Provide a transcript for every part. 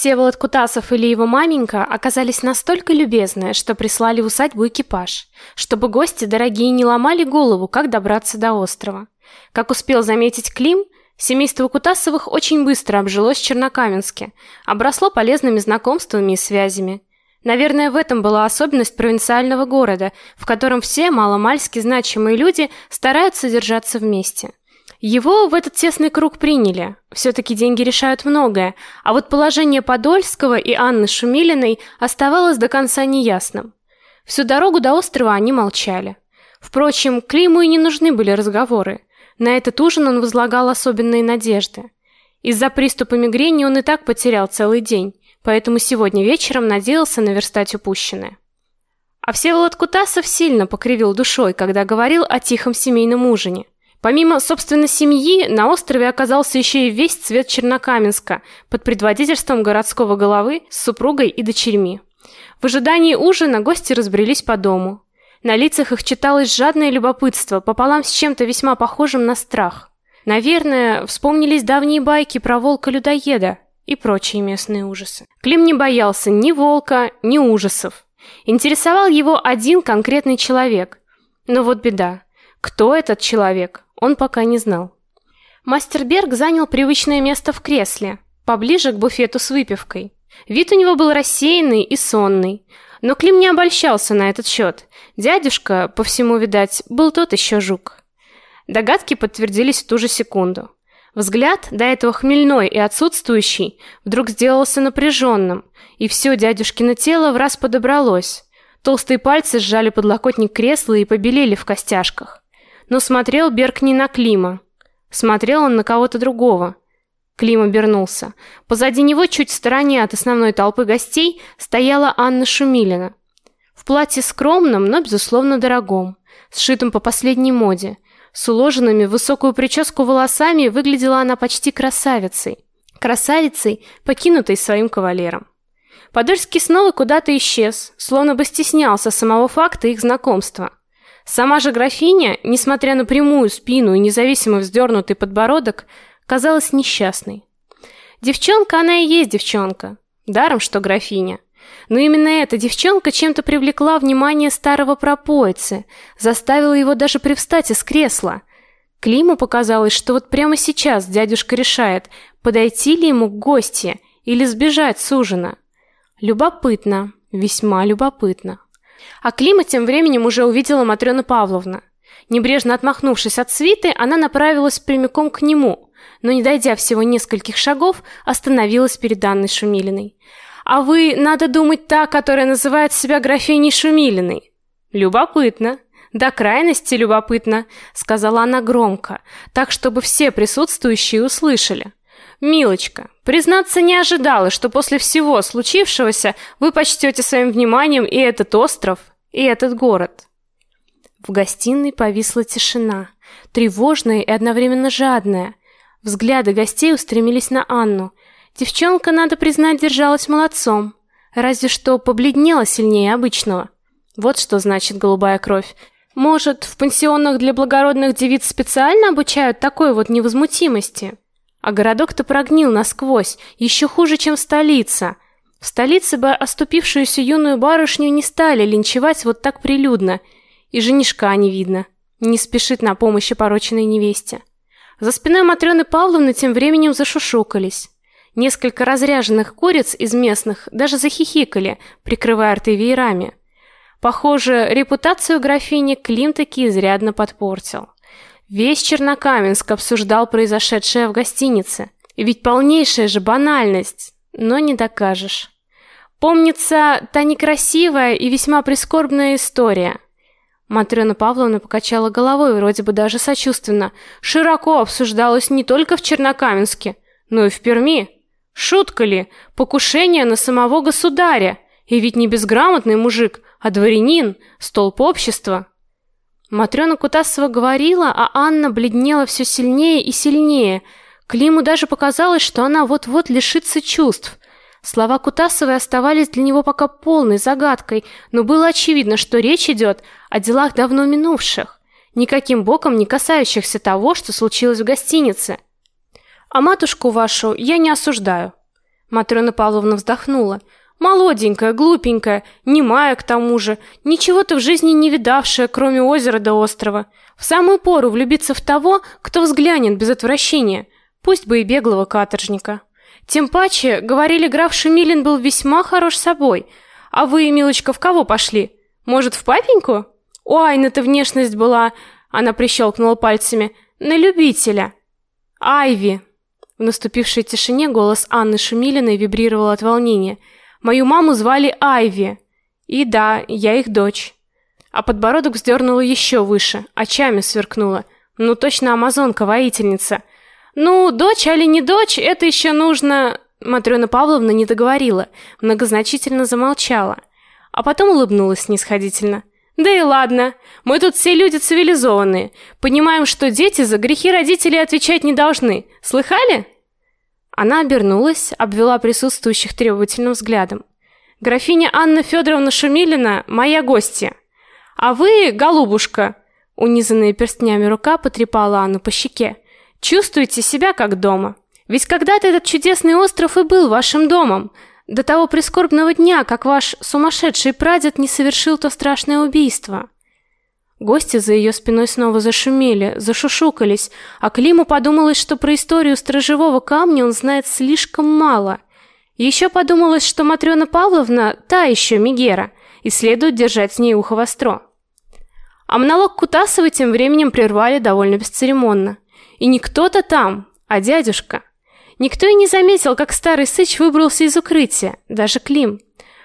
Всеволод Кутасов или его маменька оказались настолько любезны, что прислали в усадьбу экипаж, чтобы гости дорогие не ломали голову, как добраться до острова. Как успел заметить Клим, семейство Кутасовых очень быстро обжилось в Чернокаменске, обросло полезными знакомствами и связями. Наверное, в этом была особенность провинциального города, в котором все маломальски значимые люди стараются держаться вместе. Его в этот тесный круг приняли. все таки деньги решают многое, а вот положение Подольского и Анны Шумилиной оставалось до конца неясным. Всю дорогу до острова они молчали. Впрочем, Климу и не нужны были разговоры. На этот ужин он возлагал особенные надежды. Из-за приступа мигрени он и так потерял целый день, поэтому сегодня вечером надеялся наверстать упущенное. А Всеволод Кутасов сильно покривил душой, когда говорил о тихом семейном ужине. Помимо, собственно, семьи, на острове оказался еще и весь цвет Чернокаменска под предводительством городского головы с супругой и дочерьми. В ожидании ужина гости разбрелись по дому. На лицах их читалось жадное любопытство, пополам с чем-то весьма похожим на страх. Наверное, вспомнились давние байки про волка-людоеда и прочие местные ужасы. Клим не боялся ни волка, ни ужасов. Интересовал его один конкретный человек. Но вот беда. Кто этот человек? Он пока не знал. Мастер Берг занял привычное место в кресле, поближе к буфету с выпивкой. Вид у него был рассеянный и сонный, но Клим не обольщался на этот счет. Дядюшка, по всему видать, был тот еще жук. Догадки подтвердились в ту же секунду. Взгляд, до этого хмельной и отсутствующий, вдруг сделался напряженным, и все дядюшкино тело в раз подобралось. Толстые пальцы сжали подлокотник кресла и побелели в костяшках. Но смотрел Берг не на Клима. Смотрел он на кого-то другого. Клим обернулся. Позади него, чуть в стороне от основной толпы гостей, стояла Анна Шумилина. В платье скромном, но безусловно дорогом, сшитом по последней моде, с уложенными в высокую прическу волосами, выглядела она почти красавицей. Красавицей, покинутой своим кавалером. Подольский снова куда-то исчез, словно бы стеснялся самого факта их знакомства. Сама же графиня, несмотря на прямую спину и независимо вздернутый подбородок, казалась несчастной. Девчонка она и есть девчонка, даром что графиня. Но именно эта девчонка чем-то привлекла внимание старого пропойцы, заставила его даже привстать из кресла. Климу показалось, что вот прямо сейчас дядюшка решает, подойти ли ему к гостье или сбежать с ужина. Любопытно, весьма любопытно. А Клима тем временем уже увидела Матрёна Павловна. Небрежно отмахнувшись от свиты, она направилась прямиком к нему, но не дойдя всего нескольких шагов, остановилась перед Анной Шумилиной. А вы, надо думать, та, которая называет себя графиней Шумилиной. Любопытно. До крайности любопытно, сказала она громко, так чтобы все присутствующие услышали. Милочка, признаться, не ожидала, что после всего случившегося вы почтете своим вниманием и этот остров, и этот город. В гостиной повисла тишина, тревожная и одновременно жадная. Взгляды гостей устремились на Анну. Девчонка, надо признать, держалась молодцом, разве что побледнела сильнее обычного. Вот что значит голубая кровь. Может, в пансионах для благородных девиц специально обучают такой вот невозмутимости? А городок-то прогнил насквозь, еще хуже, чем столица. В столице бы оступившуюся юную барышню не стали линчевать вот так прилюдно, и женишка не видно, не спешит на помощь опороченной невесте. За спиной Матрёны Павловны тем временем зашушукались. Несколько разряженных куриц из местных даже захихикали, прикрывая рты веерами. Похоже, репутацию графини Клим таки изрядно подпортил. Весь Чернокаменск обсуждал произошедшее в гостинице. Ведь полнейшая же банальность, но не докажешь. Помнится та некрасивая и весьма прискорбная история. Матрёна Павловна покачала головой, вроде бы даже сочувственно. Широко обсуждалось не только в Чернокаменске, но и в Перми. Шутка ли? Покушение на самого государя. И ведь не безграмотный мужик, а дворянин, столб общества. Матрёна Кутасова говорила, а Анна бледнела все сильнее и сильнее. Климу даже показалось, что она вот-вот лишится чувств. Слова Кутасовой оставались для него пока полной загадкой, но было очевидно, что речь идет о делах давно минувших, никаким боком не касающихся того, что случилось в гостинице. А матушку вашу я не осуждаю, Матрёна Павловна вздохнула. Молоденькая, глупенькая, немая к тому же, ничего-то в жизни не видавшая, кроме озера до острова. В самую пору влюбиться в того, кто взглянет без отвращения, пусть бы и беглого каторжника. Тем паче, говорили, граф Шемилин был весьма хорош собой. А вы, милочка, в кого пошли? Может, в папеньку? У Айны-то внешность была, она прищелкнула пальцами, на любителя. Айви. В наступившей тишине голос Анны Шумилиной вибрировал от волнения. Мою маму звали Айви. И да, я их дочь. А подбородок вздернула еще выше, очами сверкнула. Ну точно амазонка-воительница. Ну, дочь или не дочь, это еще нужно... Матрёна Павловна не договорила, многозначительно замолчала, а потом улыбнулась снисходительно. Да и ладно. Мы тут все люди цивилизованные. Понимаем, что дети за грехи родителей отвечать не должны. Слыхали? Она обернулась, обвела присутствующих требовательным взглядом. Графиня Анна Федоровна Шумилина моя гостья. А вы, голубушка, унизанная перстнями рука потрепала Анну по щеке. Чувствуете себя как дома. Ведь когда-то этот чудесный остров и был вашим домом, до того прискорбного дня, как ваш сумасшедший прадед не совершил то страшное убийство. Гости за ее спиной снова зашумели, зашушукались, а Климу подумалось, что про историю сторожевого камня он знает слишком мало. Еще подумалось, что Матрёна Павловна та еще Мегера, и следует держать с ней ухо востро. А монолог Кутасовой тем временем прервали довольно бесцеремонно. И не кто-то там, а дядюшка. Никто и не заметил, как старый сыч выбрался из укрытия, даже Клим.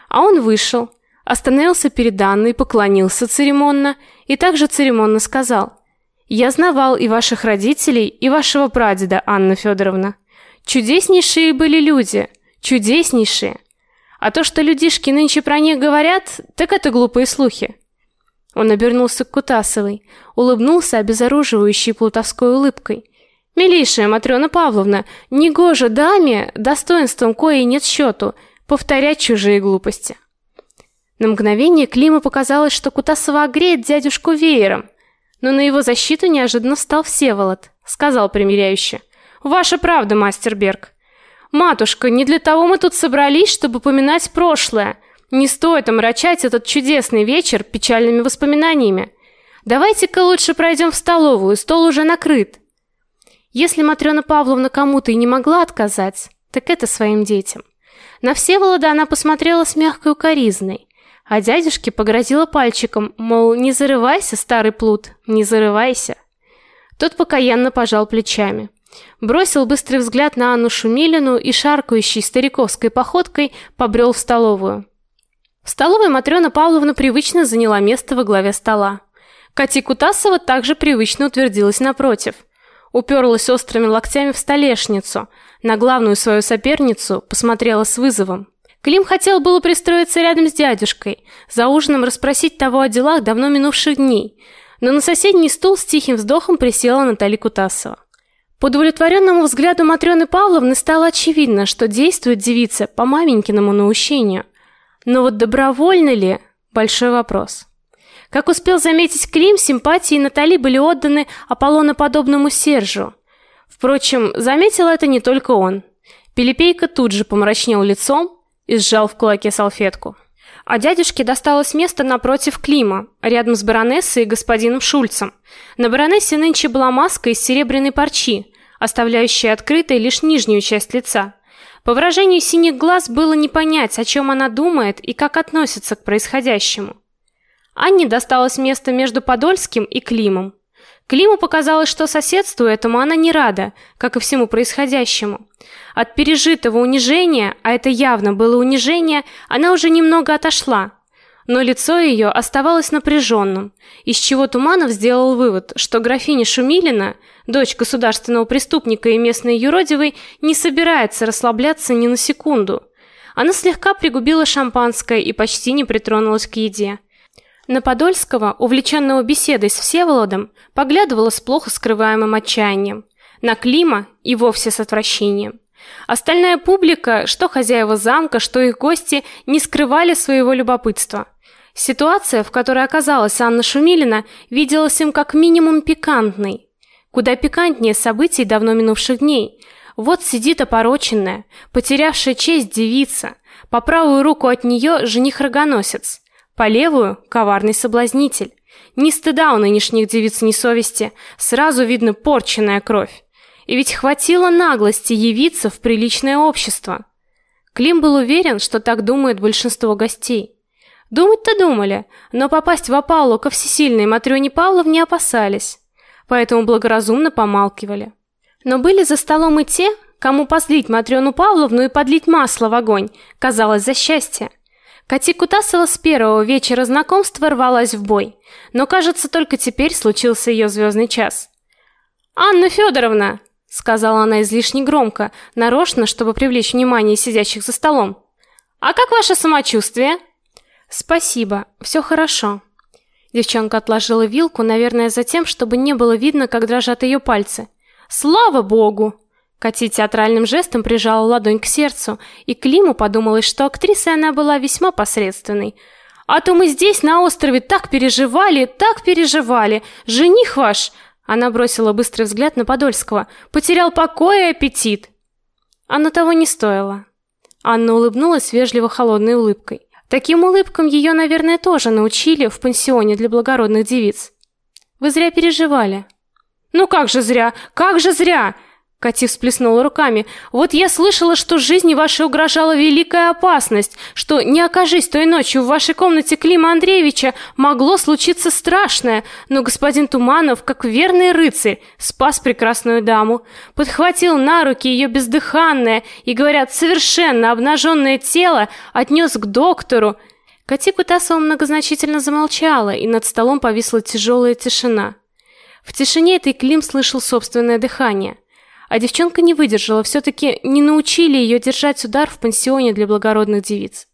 А он вышел, остановился перед Анной, поклонился церемонно и также церемонно сказал: "Я знавал и ваших родителей, и вашего прадеда, Анна Федоровна. Чудеснейшие были люди, чудеснейшие. А то, что людишки нынче про них говорят, так это глупые слухи". Он обернулся к Кутасовой, улыбнулся обезоруживающей плутовской улыбкой Милейшая Матрёна Павловна, негоже даме, достоинством коей нет счету, повторять чужие глупости. На мгновение Климу показалось, что Кутасова огреет дядюшку веером, но на его защиту неожиданно встал Всеволод, сказал примиряюще: "Ваша правда, мастер Берг. Матушка, не для того мы тут собрались, чтобы поминать прошлое. Не стоит омрачать этот чудесный вечер печальными воспоминаниями. Давайте-ка лучше пройдем в столовую, стол уже накрыт". Если Матрёна Павловна кому-то и не могла отказать, так это своим детям. На Всеволода она посмотрела с мягкой укоризной, а дядюшке погрозила пальчиком, мол, не зарывайся, старый плут, не зарывайся. Тот покаянно пожал плечами. Бросил быстрый взгляд на Анну Шумилину и шаркающей стариковской походкой побрел в столовую. В столовой Матрёна Павловна привычно заняла место во главе стола. Кати Кутасова также привычно утвердилась напротив – уперлась острыми локтями в столешницу, на главную свою соперницу посмотрела с вызовом. Клим хотел было пристроиться рядом с дядюшкой, за ужином расспросить того о делах давно минувших дней, но на соседний стул с тихим вздохом присела Наталья Кутасова. По удовлетворенному взгляду Матрёны Павловны стало очевидно, что действует девица по маменькиному наущению. Но вот добровольно ли большой вопрос. Как успел заметить Клим, симпатии Натали были отданы Аполлоноподобному Сержу. Впрочем, заметил это не только он. Пелепейка тут же помрачнел лицом и сжал в кулаке салфетку. А дядюшке досталось место напротив Клима, рядом с баронессой и господином Шульцем. На баронессе нынче была маска из серебряной парчи, оставляющая открытой лишь нижнюю часть лица. По выражению синих глаз было не понять, о чем она думает и как относится к происходящему. Анне досталось место между Подольским и Климом. Климу показалось, что соседству этому она не рада, как и всему происходящему. От пережитого унижения, а это явно было унижение, она уже немного отошла. Но лицо ее оставалось напряженным, из чего Туманов сделал вывод, что графиня Шумилина, дочь государственного преступника и местной юродивой, не собирается расслабляться ни на секунду. Она слегка пригубила шампанское и почти не притронулась к еде. На Подольского, увлеченного беседой с Всеволодом, поглядывала с плохо скрываемым отчаянием. На Клима и вовсе с отвращением. Остальная публика, что хозяева замка, что их гости, не скрывали своего любопытства. Ситуация, в которой оказалась Анна Шумилина, виделась им как минимум пикантной. Куда пикантнее событий давно минувших дней. Вот сидит опороченная, потерявшая честь девица, по правую руку от нее жених-рогоносец, по левую коварный соблазнитель. Ни стыда у нынешних девиц, ни совести, сразу видно порченная кровь. И ведь хватило наглости явиться в приличное общество. Клим был уверен, что так думает большинство гостей. Думать-то думали, но попасть в опалу ко всесильной Матрёне Павловне опасались, поэтому благоразумно помалкивали. Но были за столом и те, кому позлить Матрёну Павловну и подлить масло в огонь, казалось за счастье. Кати Кутасова с первого вечера знакомства рвалась в бой, но, кажется, только теперь случился ее звездный час. «Анна Федоровна!» — сказала она излишне громко, нарочно, чтобы привлечь внимание сидящих за столом. «А как ваше самочувствие?» «Спасибо, все хорошо». Девчонка отложила вилку, наверное, за тем, чтобы не было видно, как дрожат ее пальцы. «Слава богу!» Кати театральным жестом прижала ладонь к сердцу, и Климу подумалось, что актрисой она была весьма посредственной. А то мы здесь на острове так переживали, так переживали. Жених ваш, она бросила быстрый взгляд на Подольского, потерял покой и аппетит. Оно того не стоило. Анна улыбнулась вежливо холодной улыбкой. Таким улыбкам ее, наверное, тоже научили в пансионе для благородных девиц. Вы зря переживали. Ну как же зря? Как же зря? Кати всплеснула руками. Вот я слышала, что жизни вашей угрожала великая опасность, что не окажись той ночью в вашей комнате Клима Андреевича, могло случиться страшное, но господин Туманов, как верный рыцарь, спас прекрасную даму, подхватил на руки ее бездыханное и, говорят, совершенно обнаженное тело, отнес к доктору. Кати Кутасова многозначительно замолчала, и над столом повисла тяжелая тишина. В тишине этой Клим слышал собственное дыхание. А девчонка не выдержала, все таки не научили ее держать удар в пансионе для благородных девиц.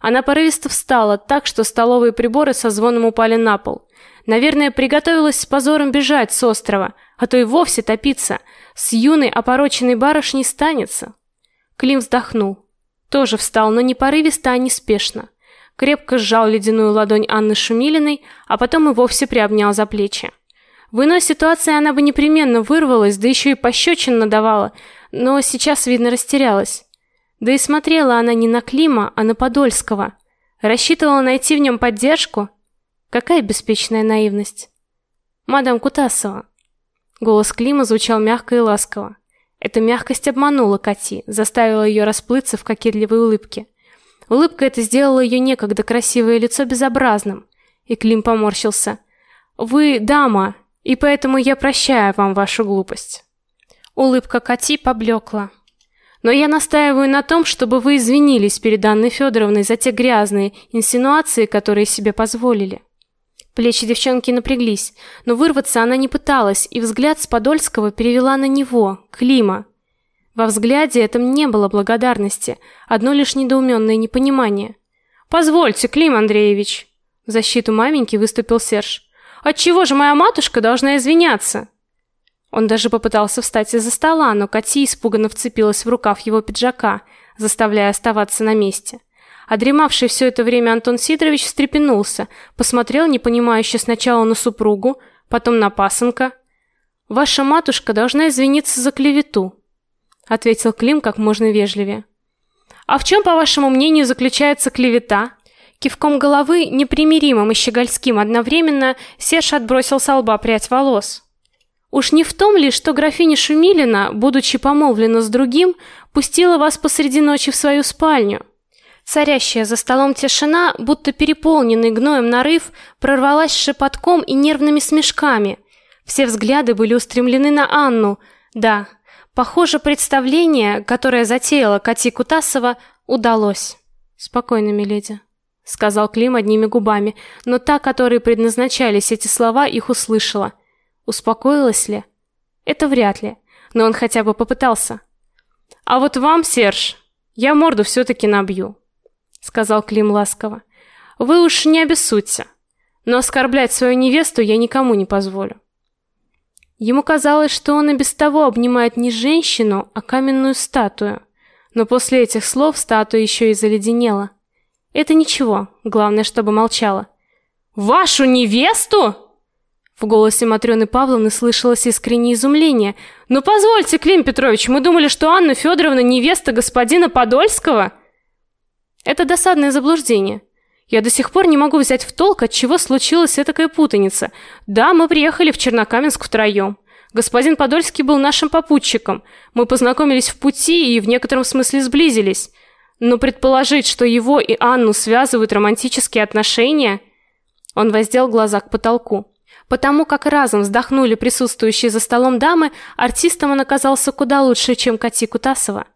Она порывисто встала, так что столовые приборы со звоном упали на пол. Наверное, приготовилась с позором бежать с острова, а то и вовсе топиться. С юной опороченной барышней станется. Клим вздохнул. Тоже встал, но не порывисто, а неспешно. Крепко сжал ледяную ладонь Анны Шумилиной, а потом и вовсе приобнял за плечи. В иной ситуации она бы непременно вырвалась, да еще и пощечин надавала, но сейчас, видно, растерялась. Да и смотрела она не на Клима, а на Подольского. Рассчитывала найти в нем поддержку. Какая беспечная наивность. Мадам Кутасова. Голос Клима звучал мягко и ласково. Эта мягкость обманула Кати, заставила ее расплыться в кокетливой улыбке. Улыбка эта сделала ее некогда красивое лицо безобразным, и Клим поморщился. Вы дама, и поэтому я прощаю вам вашу глупость. Улыбка Кати поблекла. Но я настаиваю на том, чтобы вы извинились перед Анной Федоровной за те грязные инсинуации, которые себе позволили. Плечи девчонки напряглись, но вырваться она не пыталась, и взгляд с Подольского перевела на него, Клима. Во взгляде этом не было благодарности, одно лишь недоуменное непонимание. Позвольте, Клим Андреевич, в защиту маменьки выступил Серж. Отчего же моя матушка должна извиняться? Он даже попытался встать из-за стола, но Кати испуганно вцепилась в рукав его пиджака, заставляя оставаться на месте. А дремавший все это время Антон Сидорович встрепенулся, посмотрел непонимающе сначала на супругу, потом на пасынка. Ваша матушка должна извиниться за клевету, ответил Клим как можно вежливее. А в чем, по вашему мнению, заключается клевета? Кивком головы, непримиримым и щегольским одновременно, Серж отбросил с лба прядь волос. Уж не в том ли, что графиня Шумилина, будучи помолвлена с другим, пустила вас посреди ночи в свою спальню? Царящая за столом тишина, будто переполненный гноем нарыв, прорвалась шепотком и нервными смешками. Все взгляды были устремлены на Анну. Да, похоже, представление, которое затеяла Кати Кутасова, удалось. Спокойно, миледи сказал Клим одними губами, но та, которой предназначались эти слова, их услышала. Успокоилась ли? Это вряд ли, но он хотя бы попытался. А вот вам, Серж, я морду все таки набью, сказал Клим ласково. Вы уж не обессудьте, но оскорблять свою невесту я никому не позволю. Ему казалось, что он и без того обнимает не женщину, а каменную статую. Но после этих слов статуя еще и заледенела. Это ничего, главное, чтобы молчала. Вашу невесту? В голосе Матрёны Павловны слышалось искреннее изумление. "Ну позвольте, Клим Петрович, мы думали, что Анна Федоровна невеста господина Подольского". Это досадное заблуждение. Я до сих пор не могу взять в толк, от чего случилась эта такая путаница. Да, мы приехали в Чернокаменск втроем. Господин Подольский был нашим попутчиком. Мы познакомились в пути и в некотором смысле сблизились. Но предположить, что его и Анну связывают романтические отношения, он воздел глаза к потолку. Потому как разом вздохнули присутствующие за столом дамы, артистом он оказался куда лучше, чем Кати Кутасова.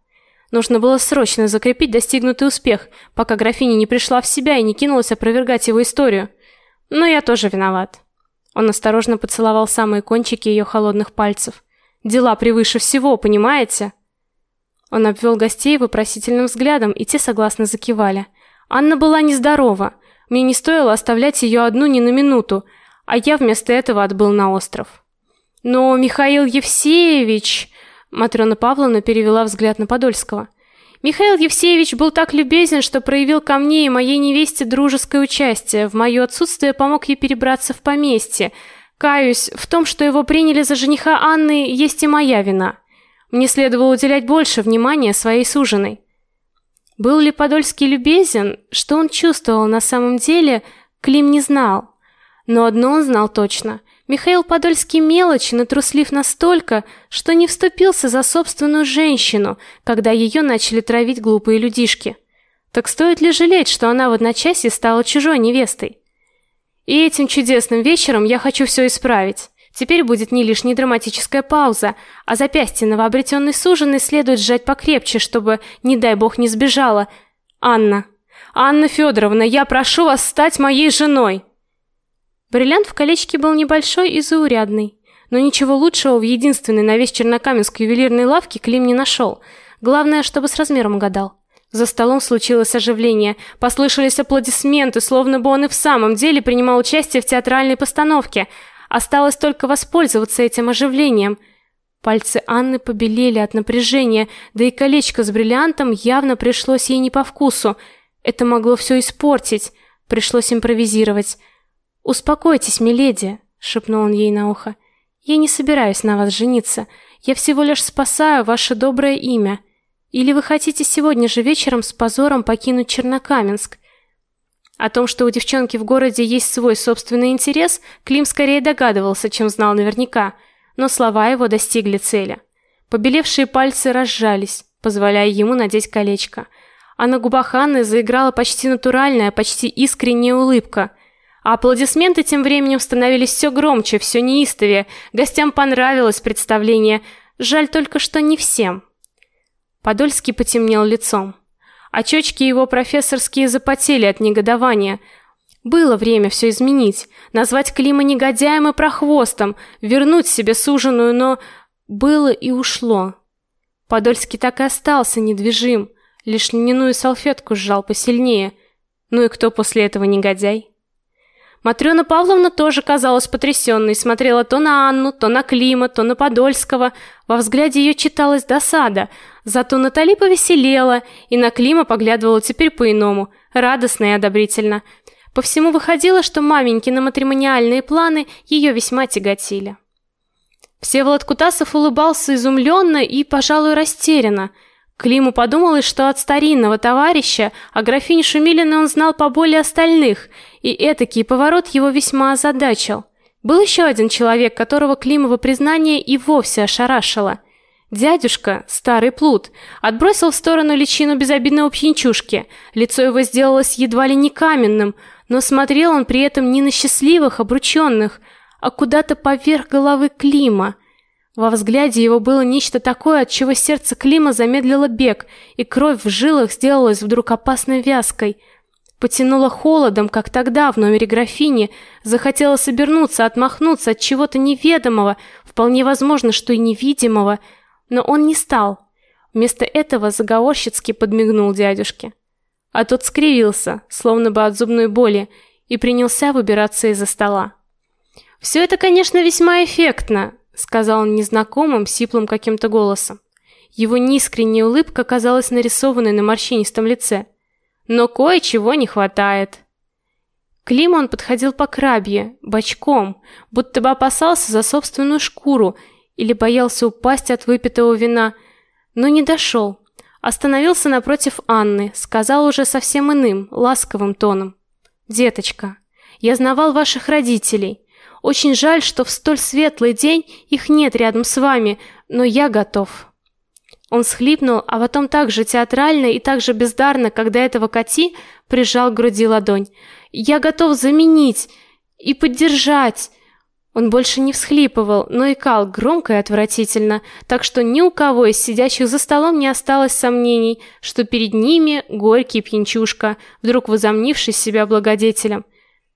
Нужно было срочно закрепить достигнутый успех, пока графиня не пришла в себя и не кинулась опровергать его историю. Но я тоже виноват. Он осторожно поцеловал самые кончики ее холодных пальцев. Дела превыше всего, понимаете? Он обвел гостей вопросительным взглядом, и те согласно закивали. Анна была нездорова. Мне не стоило оставлять ее одну ни на минуту, а я вместо этого отбыл на остров. Но Михаил Евсеевич, Матрёна Павловна перевела взгляд на Подольского. Михаил Евсеевич был так любезен, что проявил ко мне и моей невесте дружеское участие. В моё отсутствие помог ей перебраться в поместье. Каюсь, в том, что его приняли за жениха Анны, есть и моя вина. Мне следовало уделять больше внимания своей суженой. Был ли Подольский любезен, что он чувствовал на самом деле, Клим не знал. Но одно он знал точно. Михаил Подольский мелочен труслив настолько, что не вступился за собственную женщину, когда ее начали травить глупые людишки. Так стоит ли жалеть, что она в одночасье стала чужой невестой? И этим чудесным вечером я хочу все исправить. Теперь будет не лишняя драматическая пауза, а запястье новообретенной суженой следует сжать покрепче, чтобы, не дай бог, не сбежала. Анна, Анна Федоровна, я прошу вас стать моей женой. Бриллиант в колечке был небольшой и заурядный, но ничего лучшего в единственной на весь Чернокаменск ювелирной лавке Клим не нашел. Главное, чтобы с размером угадал. За столом случилось оживление, послышались аплодисменты, словно бы он и в самом деле принимал участие в театральной постановке. Осталось только воспользоваться этим оживлением. Пальцы Анны побелели от напряжения, да и колечко с бриллиантом явно пришлось ей не по вкусу. Это могло все испортить. Пришлось импровизировать. Успокойтесь, миледи, шепнул он ей на ухо. Я не собираюсь на вас жениться. Я всего лишь спасаю ваше доброе имя. Или вы хотите сегодня же вечером с позором покинуть Чернокаменск? О том, что у девчонки в городе есть свой собственный интерес, Клим скорее догадывался, чем знал наверняка, но слова его достигли цели. Побелевшие пальцы разжались, позволяя ему надеть колечко, а на губах Анны заиграла почти натуральная, почти искренняя улыбка. А аплодисменты тем временем становились все громче, все неистовее. Гостям понравилось представление. Жаль только, что не всем. Подольский потемнел лицом. Очечки его профессорские запотели от негодования. Было время все изменить, назвать Клима негодяем и прохвостом, вернуть себе суженую, но было и ушло. Подольский так и остался недвижим, лишь льняную салфетку сжал посильнее. Ну и кто после этого негодяй? Матрёна Павловна тоже казалась потрясённой, смотрела то на Анну, то на Клима, то на Подольского. Во взгляде её читалась досада, зато Натали повеселела, и на Клима поглядывала теперь по-иному, радостно и одобрительно. По всему выходило, что маменькины матримониальные планы её весьма тяготили. Всеволод Кутасов улыбался изумленно и, пожалуй, растерянно. Климу подумалось, что от старинного товарища о графине Шумилиной он знал поболее остальных, и этакий поворот его весьма озадачил. Был еще один человек, которого Климово признание и вовсе ошарашило. Дядюшка, старый плут, отбросил в сторону личину безобидного пьянчушки. Лицо его сделалось едва ли не каменным, но смотрел он при этом не на счастливых обрученных, а куда-то поверх головы Клима. Во взгляде его было нечто такое, от чего сердце Клима замедлило бег, и кровь в жилах сделалась вдруг опасно вязкой. Потянуло холодом, как тогда в номере графини, захотелось обернуться, отмахнуться от чего-то неведомого, вполне возможно, что и невидимого, но он не стал. Вместо этого заговорщицки подмигнул дядюшке. А тот скривился, словно бы от зубной боли, и принялся выбираться из-за стола. Все это, конечно, весьма эффектно, сказал он незнакомым, сиплым каким-то голосом. Его неискренняя улыбка казалась нарисованной на морщинистом лице. Но кое-чего не хватает. Климу он подходил по крабье, бочком, будто бы опасался за собственную шкуру или боялся упасть от выпитого вина, но не дошел. Остановился напротив Анны, сказал уже совсем иным, ласковым тоном: "Деточка, я знавал ваших родителей. Очень жаль, что в столь светлый день их нет рядом с вами, но я готов". Он схлипнул, а потом так же театрально и так же бездарно, как до этого Кати, прижал к груди ладонь. Я готов заменить и поддержать. Он больше не всхлипывал, но икал громко и отвратительно, так что ни у кого из сидящих за столом не осталось сомнений, что перед ними горький пьянчушка, вдруг возомнивший себя благодетелем.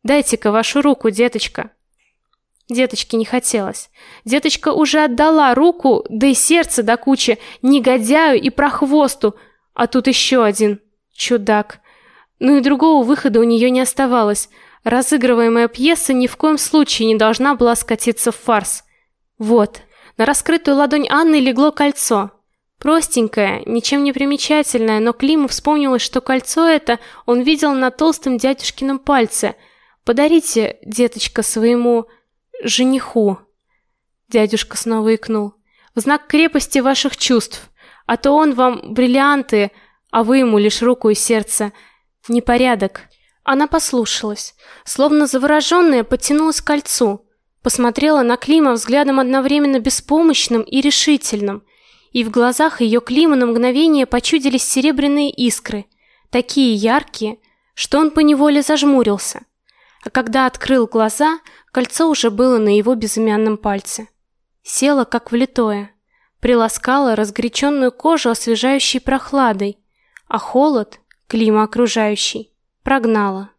Дайте-ка вашу руку, деточка. Деточке не хотелось. Деточка уже отдала руку, да и сердце до кучи, негодяю и прохвосту, а тут еще один чудак. Ну и другого выхода у нее не оставалось. Разыгрываемая пьеса ни в коем случае не должна была скатиться в фарс. Вот, на раскрытую ладонь Анны легло кольцо. Простенькое, ничем не примечательное, но Климу вспомнилось, что кольцо это он видел на толстом дядюшкином пальце. Подарите, деточка, своему жениху. Дядюшка снова икнул. В знак крепости ваших чувств, а то он вам бриллианты, а вы ему лишь руку и сердце. Непорядок. Она послушалась, словно завороженная, потянулась к кольцу, посмотрела на Клима взглядом одновременно беспомощным и решительным, и в глазах ее Клима на мгновение почудились серебряные искры, такие яркие, что он поневоле зажмурился. А когда открыл глаза, Кольцо уже было на его безымянном пальце. Села как влитое, приласкала разгоряченную кожу освежающей прохладой, а холод, клима окружающий, прогнала.